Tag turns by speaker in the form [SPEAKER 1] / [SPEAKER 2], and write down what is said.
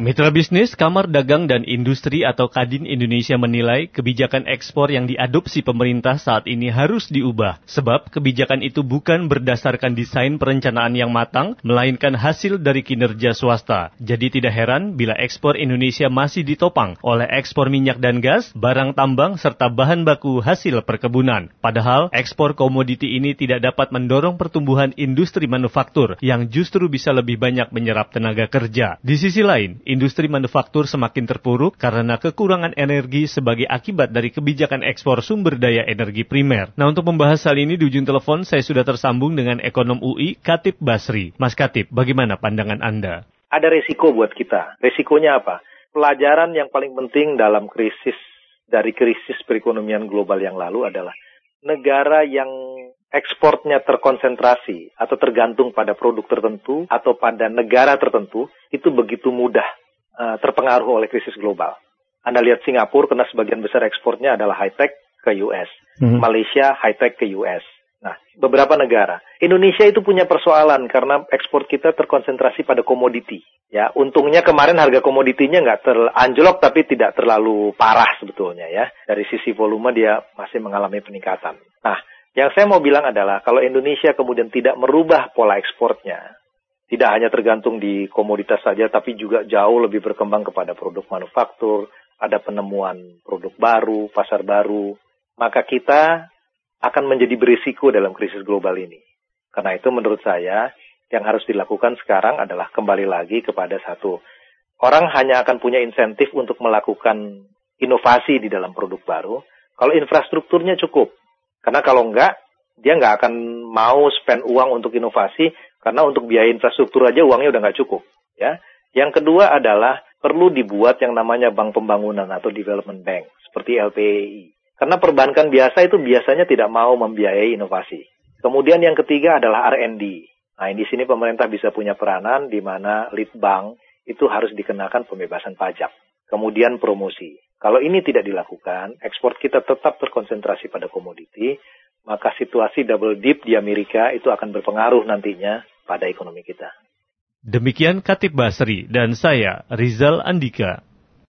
[SPEAKER 1] Mitra bisnis Kamar Dagang dan Industri atau Kadin Indonesia menilai kebijakan ekspor yang diadopsi pemerintah saat ini harus diubah. Sebab kebijakan itu bukan berdasarkan desain perencanaan yang matang, melainkan hasil dari kinerja swasta. Jadi tidak heran bila ekspor Indonesia masih ditopang oleh ekspor minyak dan gas, barang tambang, serta bahan baku hasil perkebunan. Padahal ekspor komoditi ini tidak dapat mendorong pertumbuhan industri manufaktur yang justru bisa lebih banyak menyerap tenaga kerja. Di sisi lain, industri manufaktur semakin terpuruk karena kekurangan energi sebagai akibat dari kebijakan ekspor sumber daya energi primer. Nah, untuk membahas hal ini di ujung telepon saya sudah tersambung dengan ekonom UI Katip Basri. Mas Katip, bagaimana pandangan Anda?
[SPEAKER 2] Ada resiko buat kita. Resikonya apa? Pelajaran yang paling penting dalam krisis dari krisis perekonomian global yang lalu adalah negara yang ekspornya terkonsentrasi atau tergantung pada produk tertentu atau pada negara tertentu itu begitu mudah uh, terpengaruh oleh krisis global. Anda lihat Singapura karena sebagian besar ekspornya adalah high tech ke US, hmm. Malaysia high tech ke US. Nah, beberapa negara. Indonesia itu punya persoalan karena ekspor kita terkonsentrasi pada komoditi. Ya, untungnya kemarin harga komoditinya nggak teranjlok tapi tidak terlalu parah sebetulnya ya. Dari sisi volume dia masih mengalami peningkatan. Nah, yang saya mau bilang adalah kalau Indonesia kemudian tidak merubah pola ekspornya, tidak hanya tergantung di komoditas saja, tapi juga jauh lebih berkembang kepada produk manufaktur, ada penemuan produk baru, pasar baru, maka kita akan menjadi berisiko dalam krisis global ini. Karena itu menurut saya yang harus dilakukan sekarang adalah kembali lagi kepada satu. Orang hanya akan punya insentif untuk melakukan inovasi di dalam produk baru kalau infrastrukturnya cukup. Karena kalau enggak, dia nggak akan mau spend uang untuk inovasi karena untuk biaya infrastruktur aja uangnya udah nggak cukup. Ya. Yang kedua adalah perlu dibuat yang namanya bank pembangunan atau development bank seperti LPI. Karena perbankan biasa itu biasanya tidak mau membiayai inovasi. Kemudian yang ketiga adalah R&D. Nah, di sini pemerintah bisa punya peranan di mana lead bank itu harus dikenakan pembebasan pajak. Kemudian promosi. Kalau ini tidak dilakukan, ekspor kita tetap terkonsentrasi pada komoditi, maka situasi double dip di Amerika itu akan berpengaruh nantinya pada ekonomi kita.
[SPEAKER 1] Demikian Katib Basri dan saya, Rizal Andika.